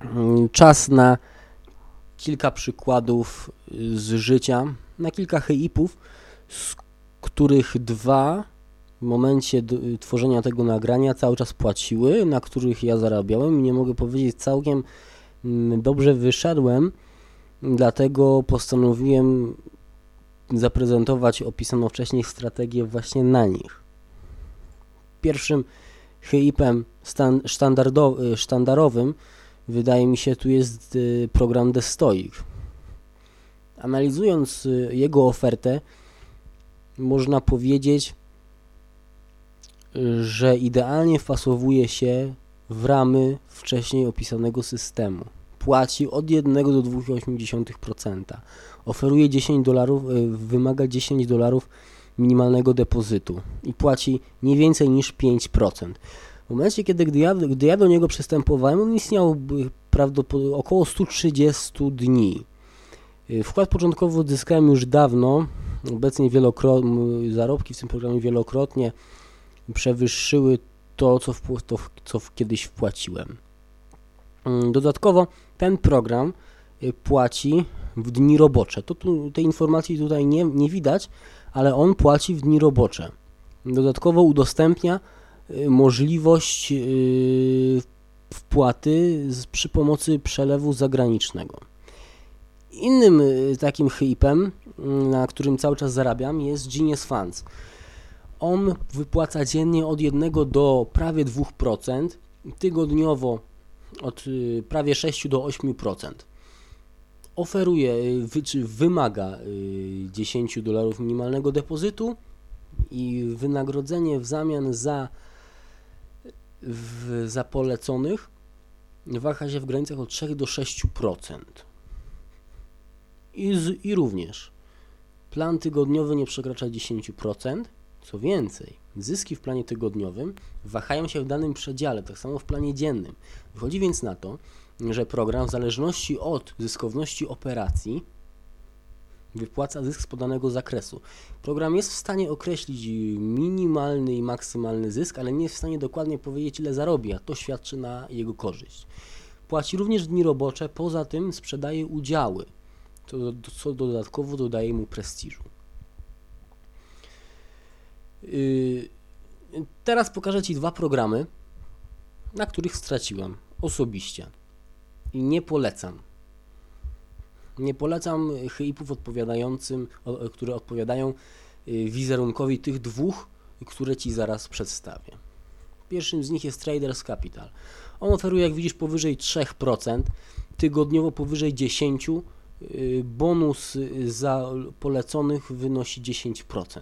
Mm, czas na kilka przykładów z życia, na kilka hejipów, z których dwa w momencie tworzenia tego nagrania cały czas płaciły, na których ja zarabiałem i nie mogę powiedzieć całkiem mm, dobrze wyszedłem, dlatego postanowiłem zaprezentować opisaną wcześniej strategię właśnie na nich. Pierwszym HIP-em stan sztandarowym wydaje mi się tu jest y, program Destoik. Analizując y, jego ofertę, można powiedzieć, że idealnie wpasowuje się w ramy wcześniej opisanego systemu. Płaci od 1 do 2,8%. Oferuje 10 dolarów, y, wymaga 10 dolarów minimalnego depozytu i płaci nie więcej niż 5%. W momencie, kiedy gdy ja, gdy ja do niego przystępowałem, on istniał prawdopodobnie około 130 dni. Y, wkład początkowy odzyskałem już dawno, obecnie wielokrotnie, zarobki w tym programie wielokrotnie przewyższyły to, co, w, to, co kiedyś wpłaciłem. Mm, dodatkowo ten program y, płaci w dni robocze. To tu, tej informacji tutaj nie, nie widać, ale on płaci w dni robocze. Dodatkowo udostępnia y, możliwość y, wpłaty przy pomocy przelewu zagranicznego. Innym takim HIP-em, na którym cały czas zarabiam, jest Genius Funds on wypłaca dziennie od 1 do prawie 2%, tygodniowo od y, prawie 6 do 8%. Oferuje, y, czy wymaga 10 y, dolarów minimalnego depozytu i wynagrodzenie w zamian za, w, za poleconych waha się w granicach od 3 do 6%. I, z, I również plan tygodniowy nie przekracza 10%, co więcej, zyski w planie tygodniowym wahają się w danym przedziale, tak samo w planie dziennym. Wychodzi więc na to, że program w zależności od zyskowności operacji wypłaca zysk z podanego zakresu. Program jest w stanie określić minimalny i maksymalny zysk, ale nie jest w stanie dokładnie powiedzieć ile zarobi, a to świadczy na jego korzyść. Płaci również dni robocze, poza tym sprzedaje udziały, co dodatkowo dodaje mu prestiżu. Yy, teraz pokażę Ci dwa programy, na których straciłem osobiście i nie polecam. Nie polecam HIP-ów odpowiadającym, które odpowiadają yy, wizerunkowi tych dwóch, które Ci zaraz przedstawię. Pierwszym z nich jest Traders Capital. On oferuje, jak widzisz, powyżej 3%, tygodniowo powyżej 10%, yy, bonus za poleconych wynosi 10%.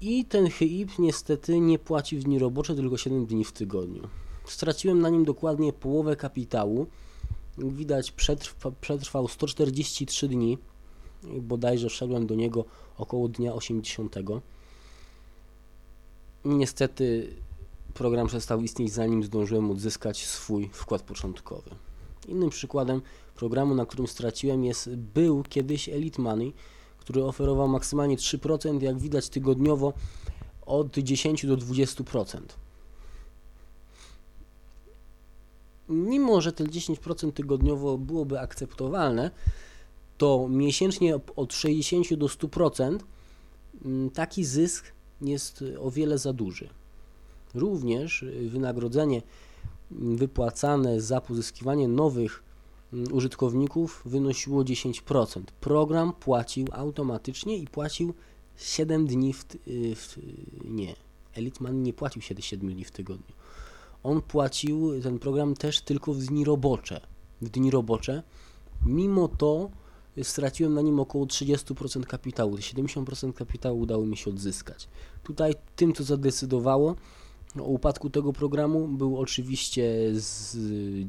I ten HIP niestety nie płaci w dni robocze, tylko 7 dni w tygodniu. Straciłem na nim dokładnie połowę kapitału. Widać, przetrwa, przetrwał 143 dni. Bodajże wszedłem do niego około dnia 80. Niestety program przestał istnieć, zanim zdążyłem odzyskać swój wkład początkowy. Innym przykładem programu, na którym straciłem, jest był kiedyś Elite Money który oferował maksymalnie 3%, jak widać tygodniowo od 10 do 20%. Mimo, że te 10% tygodniowo byłoby akceptowalne, to miesięcznie od 60 do 100% mm, taki zysk jest o wiele za duży. Również wynagrodzenie wypłacane za pozyskiwanie nowych Mm, użytkowników wynosiło 10%. Program płacił automatycznie i płacił 7 dni w, w nie. Elitman nie płacił 7 dni w tygodniu. On płacił ten program też tylko w dni robocze. W dni robocze. Mimo to straciłem na nim około 30% kapitału. 70% kapitału udało mi się odzyskać. Tutaj tym, co zadecydowało, o upadku tego programu był oczywiście z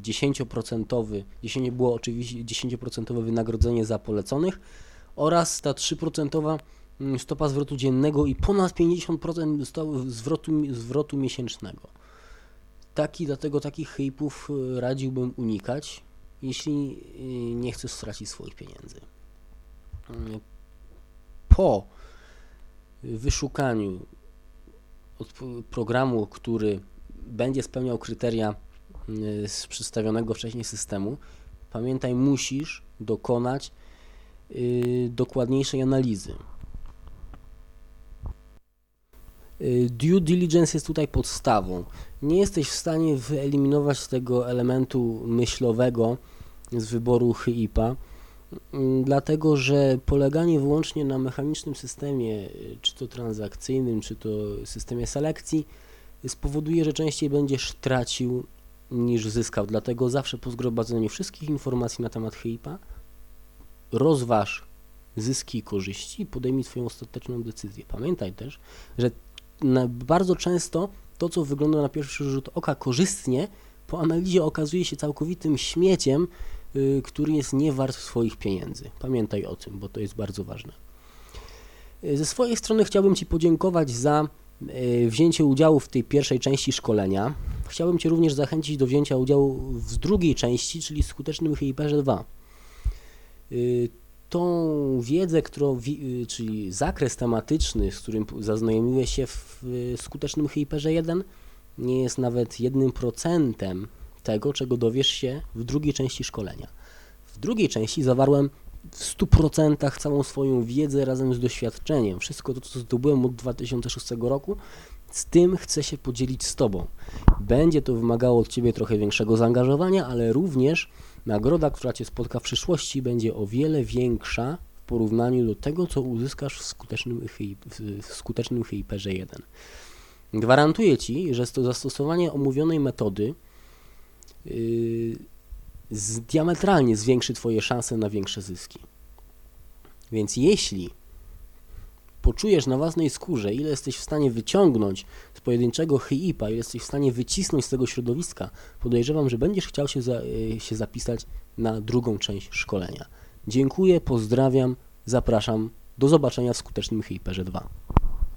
10%, 10 było oczywiście 10% wynagrodzenie za poleconych oraz ta 3% mm, stopa zwrotu dziennego i ponad 50% zwrotu, zwrotu miesięcznego. Taki, dlatego takich hypów y, radziłbym unikać, jeśli y, nie chcesz stracić swoich pieniędzy. Mm, po wyszukaniu programu, który będzie spełniał kryteria z przedstawionego wcześniej systemu, pamiętaj, musisz dokonać dokładniejszej analizy. Due diligence jest tutaj podstawą. Nie jesteś w stanie wyeliminować tego elementu myślowego z wyboru HIPA, mm, dlatego że poleganie wyłącznie na mechanicznym systemie, y, czy to transakcyjnym, czy to systemie selekcji, spowoduje, że częściej będziesz tracił niż zyskał. Dlatego zawsze po zgromadzeniu wszystkich informacji na temat HIPA rozważ zyski i korzyści i podejmij swoją ostateczną decyzję. Pamiętaj też, że bardzo często to, co wygląda na pierwszy rzut oka korzystnie, po analizie okazuje się całkowitym śmieciem, y, który jest nie wart swoich pieniędzy. Pamiętaj o tym, bo to jest bardzo ważne. Y, Ze swojej strony chciałbym Ci podziękować za y, wzięcie udziału w tej pierwszej części szkolenia. Chciałbym Cię również zachęcić do wzięcia udziału w drugiej części, czyli skutecznym HIPR 2. Tą wiedzę, którą, y, czyli zakres tematyczny, z którym zaznajomiłeś się w y, skutecznym HIPR 1, nie jest nawet 1% tego, czego dowiesz się w drugiej części szkolenia. W drugiej części zawarłem w 100% całą swoją wiedzę razem z doświadczeniem. Wszystko to, co zdobyłem od 2006 roku, z tym chcę się podzielić z Tobą. Będzie to wymagało od Ciebie trochę większego zaangażowania, ale również nagroda, która Cię spotka w przyszłości, będzie o wiele większa w porównaniu do tego, co uzyskasz w skutecznym, w skutecznym HIPR 1. Gwarantuję Ci, że to zastosowanie omówionej metody yy, diametralnie zwiększy Twoje szanse na większe zyski. Więc jeśli poczujesz na własnej skórze, ile jesteś w stanie wyciągnąć z pojedynczego HIPA, ile jesteś w stanie wycisnąć z tego środowiska, podejrzewam, że będziesz chciał się, za, y, się zapisać na drugą część szkolenia. Dziękuję, pozdrawiam, zapraszam. Do zobaczenia w skutecznym HIPerze 2.